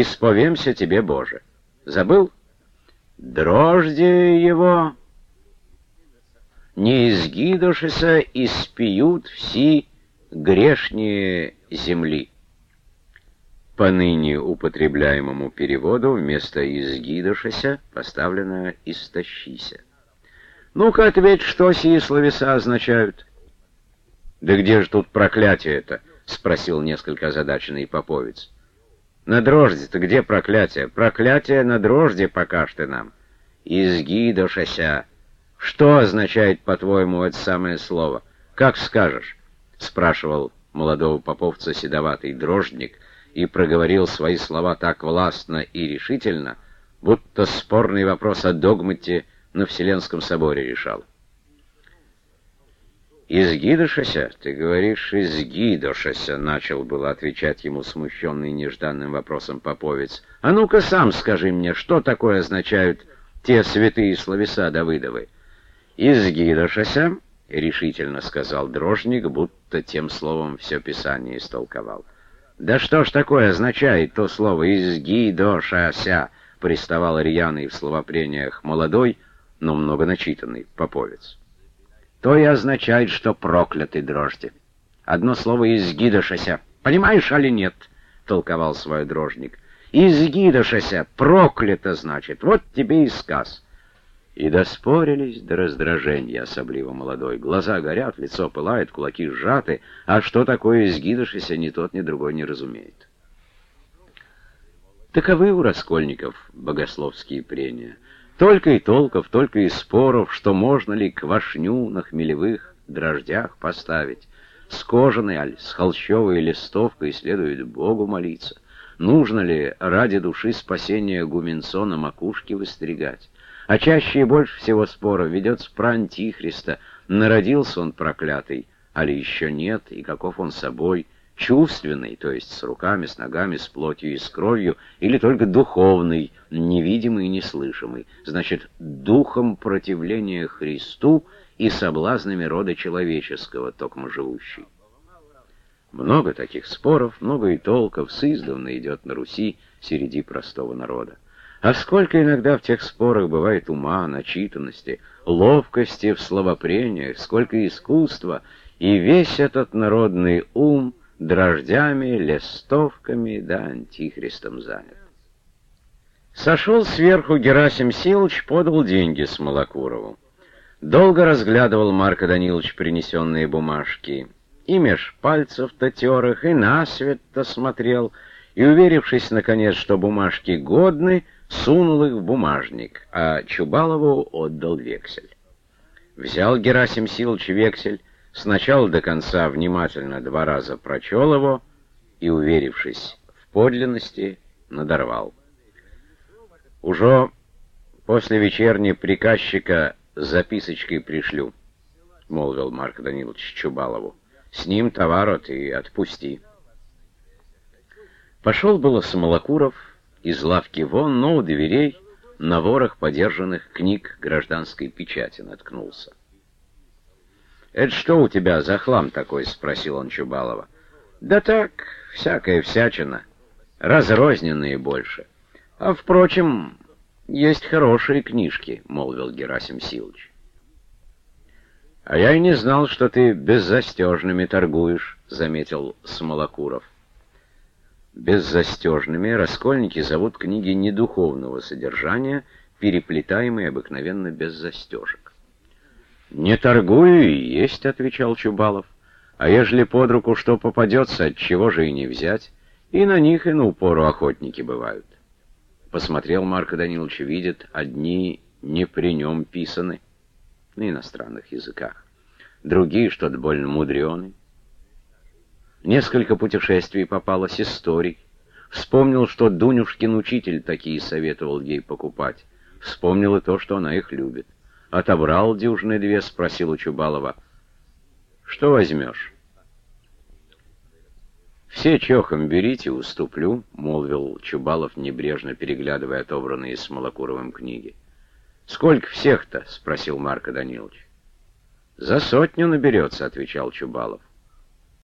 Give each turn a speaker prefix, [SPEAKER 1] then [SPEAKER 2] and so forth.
[SPEAKER 1] исповемся тебе, Боже. Забыл? Дрожди его, не изгидошися, и спьют все грешние земли. По ныне употребляемому переводу вместо «изгидошися» поставлено «истощися». Ну-ка ответь, что сии словеса означают? Да где же тут проклятие это? Спросил несколько озадаченный поповец. На дрожде-то где проклятие? Проклятие на дрожде покаж ты нам. Изгидошися. Что означает, по-твоему, это самое слово? Как скажешь? Спрашивал молодого поповца седоватый дрождник и проговорил свои слова так властно и решительно, будто спорный вопрос о догмате на Вселенском соборе решал. «Изгидошася? Ты говоришь, изгидошася?» — начал было отвечать ему смущенный нежданным вопросом поповец. «А ну-ка сам скажи мне, что такое означают те святые словеса Давыдовы?» «Изгидошася?» — решительно сказал дрожник, будто тем словом все Писание истолковал. «Да что ж такое означает то слово «изгидошася»?» — приставал рьяный в словопрениях молодой, но много начитанный поповец то и означает, что проклятый дрожди. Одно слово «изгидошася». Понимаешь, али нет? — толковал свой дрожник. «Изгидошася, проклято, значит, вот тебе и сказ». И доспорились до раздражения, особливо молодой. Глаза горят, лицо пылает, кулаки сжаты, а что такое изгидошися, ни тот, ни другой не разумеет. Таковы у раскольников богословские прения. Только и толков, только и споров, что можно ли квашню на хмелевых дрождях поставить. С кожаной, аль с холщовой листовкой следует Богу молиться. Нужно ли ради души спасения гуменцо на макушке выстригать? А чаще и больше всего споров ведется про Антихриста. Народился он проклятый, али еще нет, и каков он собой — чувственный, то есть с руками, с ногами, с плотью и с кровью, или только духовный, невидимый и неслышимый, значит, духом противления Христу и соблазнами рода человеческого, токмо живущий. Много таких споров, много и толков сыздавна идет на Руси среди простого народа. А сколько иногда в тех спорах бывает ума, начитанности, ловкости в словопрениях, сколько искусства, и весь этот народный ум — дрождями, листовками да антихристом занят. Сошел сверху Герасим Силыч, подал деньги Смолокурову. Долго разглядывал Марко Данилович принесенные бумажки. И меж пальцев-то тер их, и на свет-то смотрел, и, уверившись, наконец, что бумажки годны, сунул их в бумажник, а Чубалову отдал вексель. Взял Герасим Силыч вексель, сначала до конца внимательно два раза прочел его и, уверившись в подлинности, надорвал. Уже после вечерней приказчика записочкой пришлю, — молвил Марк Данилович Чубалову. — С ним товару ты отпусти. Пошел было Самолокуров из лавки вон, но у дверей на ворох подержанных книг гражданской печати наткнулся. «Это что у тебя за хлам такой?» — спросил он Чубалова. «Да так, всякая всячина. Разрозненные больше. А, впрочем, есть хорошие книжки», — молвил Герасим Силыч. «А я и не знал, что ты беззастежными торгуешь», — заметил Смолокуров. Беззастежными раскольники зовут книги недуховного содержания, переплетаемые обыкновенно без застежек. «Не торгую и есть», — отвечал Чубалов. «А ежели под руку что попадется, от чего же и не взять? И на них и на упору охотники бывают». Посмотрел Марко Данилович, видит, одни не при нем писаны на иностранных языках, другие что-то больно мудрены. Несколько путешествий попалось историй. Вспомнил, что Дунюшкин учитель такие советовал ей покупать. Вспомнил и то, что она их любит. Отобрал дюжины две, спросил у Чубалова. Что возьмешь? «Все чохом берите, уступлю», — молвил Чубалов, небрежно переглядывая отобранные с Малокуровым книги. «Сколько всех-то?» — спросил Марко Данилович. «За сотню наберется», — отвечал Чубалов.